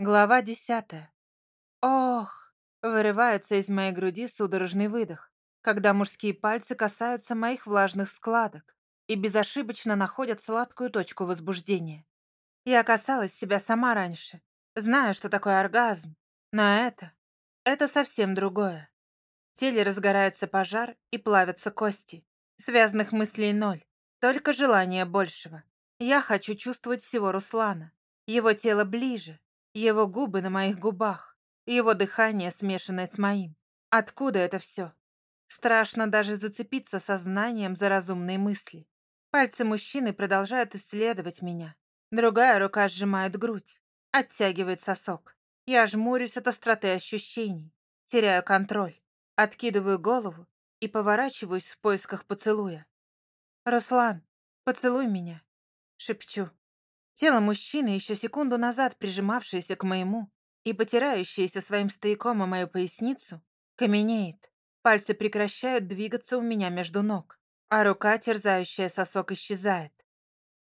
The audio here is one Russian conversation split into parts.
Глава десятая. Ох, вырывается из моей груди судорожный выдох, когда мужские пальцы касаются моих влажных складок и безошибочно находят сладкую точку возбуждения. Я касалась себя сама раньше, зная, что такое оргазм, но это... это совсем другое. В теле разгорается пожар и плавятся кости. Связанных мыслей ноль, только желание большего. Я хочу чувствовать всего Руслана. Его тело ближе, его губы на моих губах, его дыхание, смешанное с моим. Откуда это все? Страшно даже зацепиться сознанием за разумные мысли. Пальцы мужчины продолжают исследовать меня. Другая рука сжимает грудь, оттягивает сосок. Я жмурюсь от остроты ощущений, теряю контроль, откидываю голову и поворачиваюсь в поисках поцелуя. «Руслан, поцелуй меня», — шепчу. Тело мужчины, еще секунду назад прижимавшееся к моему и потирающееся своим стояком о мою поясницу, каменеет. Пальцы прекращают двигаться у меня между ног, а рука, терзающая сосок, исчезает.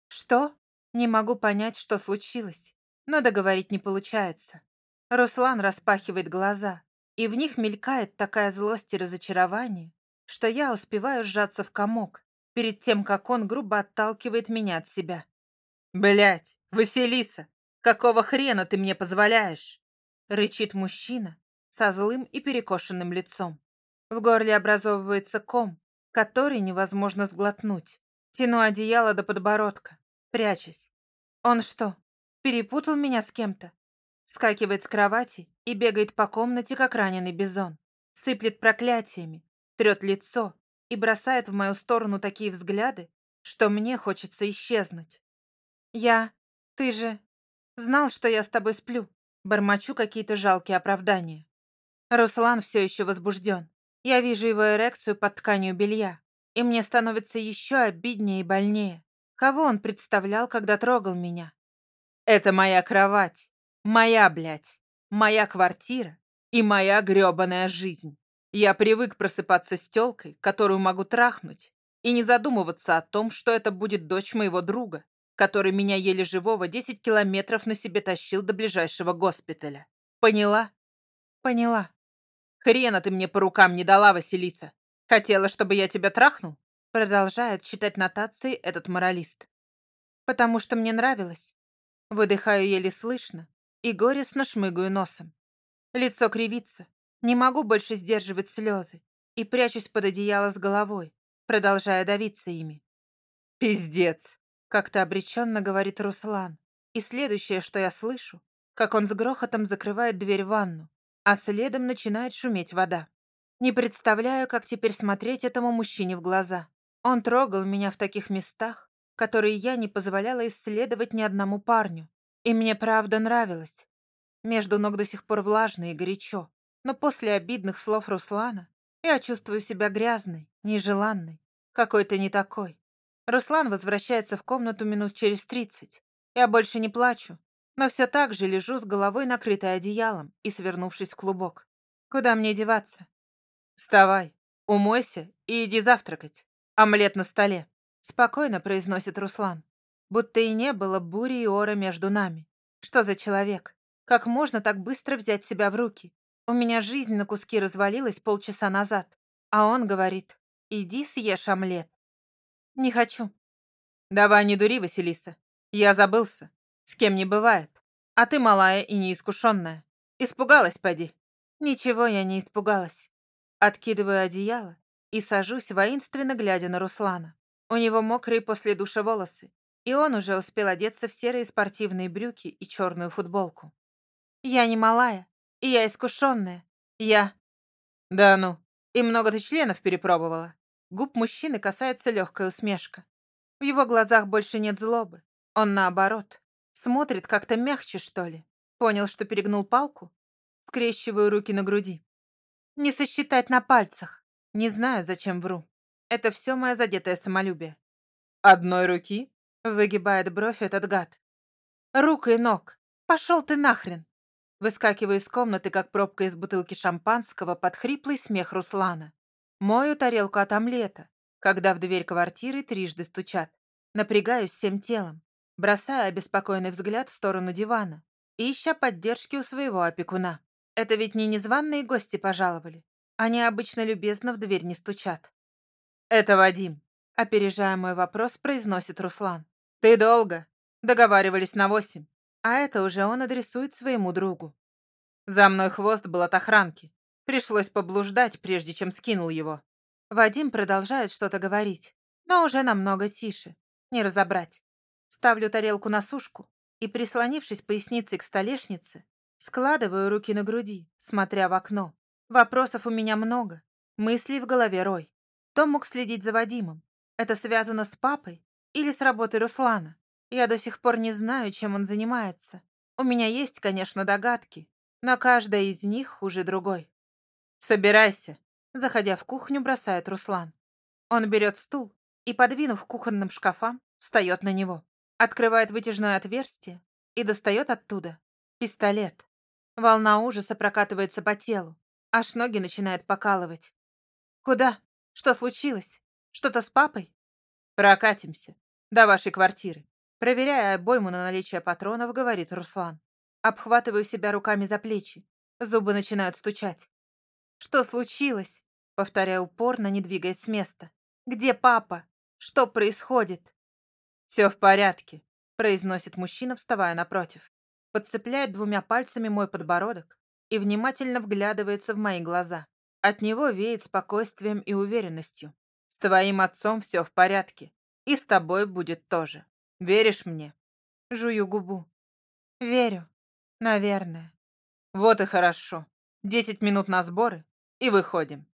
Что? Не могу понять, что случилось, но договорить не получается. Руслан распахивает глаза, и в них мелькает такая злость и разочарование, что я успеваю сжаться в комок перед тем, как он грубо отталкивает меня от себя. Блять, Василиса, какого хрена ты мне позволяешь? Рычит мужчина со злым и перекошенным лицом. В горле образовывается ком, который невозможно сглотнуть. Тяну одеяло до подбородка, прячась. Он что, перепутал меня с кем-то? Скакивает с кровати и бегает по комнате, как раненый бизон. Сыплет проклятиями, трет лицо и бросает в мою сторону такие взгляды, что мне хочется исчезнуть. «Я... Ты же... Знал, что я с тобой сплю?» Бормочу какие-то жалкие оправдания. Руслан все еще возбужден. Я вижу его эрекцию под тканью белья. И мне становится еще обиднее и больнее. Кого он представлял, когда трогал меня? «Это моя кровать. Моя, блядь. Моя квартира и моя грёбаная жизнь. Я привык просыпаться с тёлкой, которую могу трахнуть, и не задумываться о том, что это будет дочь моего друга, который меня еле живого 10 километров на себе тащил до ближайшего госпиталя. Поняла? Поняла. Хрена ты мне по рукам не дала, Василиса. Хотела, чтобы я тебя трахнул? Продолжает читать нотации этот моралист. Потому что мне нравилось. Выдыхаю еле слышно и горестно шмыгаю носом. Лицо кривится. Не могу больше сдерживать слезы и прячусь под одеяло с головой, продолжая давиться ими. Пиздец. Как-то обреченно говорит Руслан. И следующее, что я слышу, как он с грохотом закрывает дверь в ванну, а следом начинает шуметь вода. Не представляю, как теперь смотреть этому мужчине в глаза. Он трогал меня в таких местах, которые я не позволяла исследовать ни одному парню. И мне правда нравилось. Между ног до сих пор влажно и горячо. Но после обидных слов Руслана я чувствую себя грязной, нежеланной, какой-то не такой. Руслан возвращается в комнату минут через тридцать. Я больше не плачу, но все так же лежу с головой накрытой одеялом и свернувшись в клубок. Куда мне деваться? Вставай, умойся и иди завтракать. Омлет на столе. Спокойно произносит Руслан. Будто и не было бури и ора между нами. Что за человек? Как можно так быстро взять себя в руки? У меня жизнь на куски развалилась полчаса назад. А он говорит, иди съешь омлет. «Не хочу». «Давай не дури, Василиса. Я забылся. С кем не бывает. А ты малая и неискушенная. Испугалась, поди». «Ничего я не испугалась». Откидываю одеяло и сажусь, воинственно глядя на Руслана. У него мокрые после душа волосы, и он уже успел одеться в серые спортивные брюки и черную футболку. «Я не малая, и я искушенная. Я...» «Да ну, и много ты членов перепробовала?» Губ мужчины касается легкая усмешка. В его глазах больше нет злобы. Он наоборот. Смотрит как-то мягче, что ли. Понял, что перегнул палку? Скрещиваю руки на груди. Не сосчитать на пальцах. Не знаю, зачем вру. Это все мое задетое самолюбие. Одной руки? Выгибает бровь этот гад. Рук и ног. Пошел ты нахрен. Выскакиваю из комнаты, как пробка из бутылки шампанского под хриплый смех Руслана. Мою тарелку от омлета, когда в дверь квартиры трижды стучат. Напрягаюсь всем телом, бросая обеспокоенный взгляд в сторону дивана, ища поддержки у своего опекуна. Это ведь не незваные гости пожаловали. Они обычно любезно в дверь не стучат. «Это Вадим», — опережая мой вопрос, произносит Руслан. «Ты долго. Договаривались на восемь. А это уже он адресует своему другу. За мной хвост был от охранки. Пришлось поблуждать, прежде чем скинул его. Вадим продолжает что-то говорить, но уже намного тише. Не разобрать. Ставлю тарелку на сушку и, прислонившись поясницей к столешнице, складываю руки на груди, смотря в окно. Вопросов у меня много, мыслей в голове рой. Кто мог следить за Вадимом? Это связано с папой или с работой Руслана? Я до сих пор не знаю, чем он занимается. У меня есть, конечно, догадки, но каждая из них хуже другой. «Собирайся», — заходя в кухню, бросает Руслан. Он берет стул и, подвинув кухонным шкафам, встает на него, открывает вытяжное отверстие и достает оттуда пистолет. Волна ужаса прокатывается по телу, аж ноги начинают покалывать. «Куда? Что случилось? Что-то с папой?» «Прокатимся. До вашей квартиры. Проверяя обойму на наличие патронов, говорит Руслан. Обхватываю себя руками за плечи. Зубы начинают стучать. «Что случилось?» Повторяю упорно, не двигаясь с места. «Где папа? Что происходит?» «Все в порядке», произносит мужчина, вставая напротив. Подцепляет двумя пальцами мой подбородок и внимательно вглядывается в мои глаза. От него веет спокойствием и уверенностью. «С твоим отцом все в порядке. И с тобой будет тоже». Веришь мне?» Жую губу. «Верю. Наверное». «Вот и хорошо. Десять минут на сборы и выходим».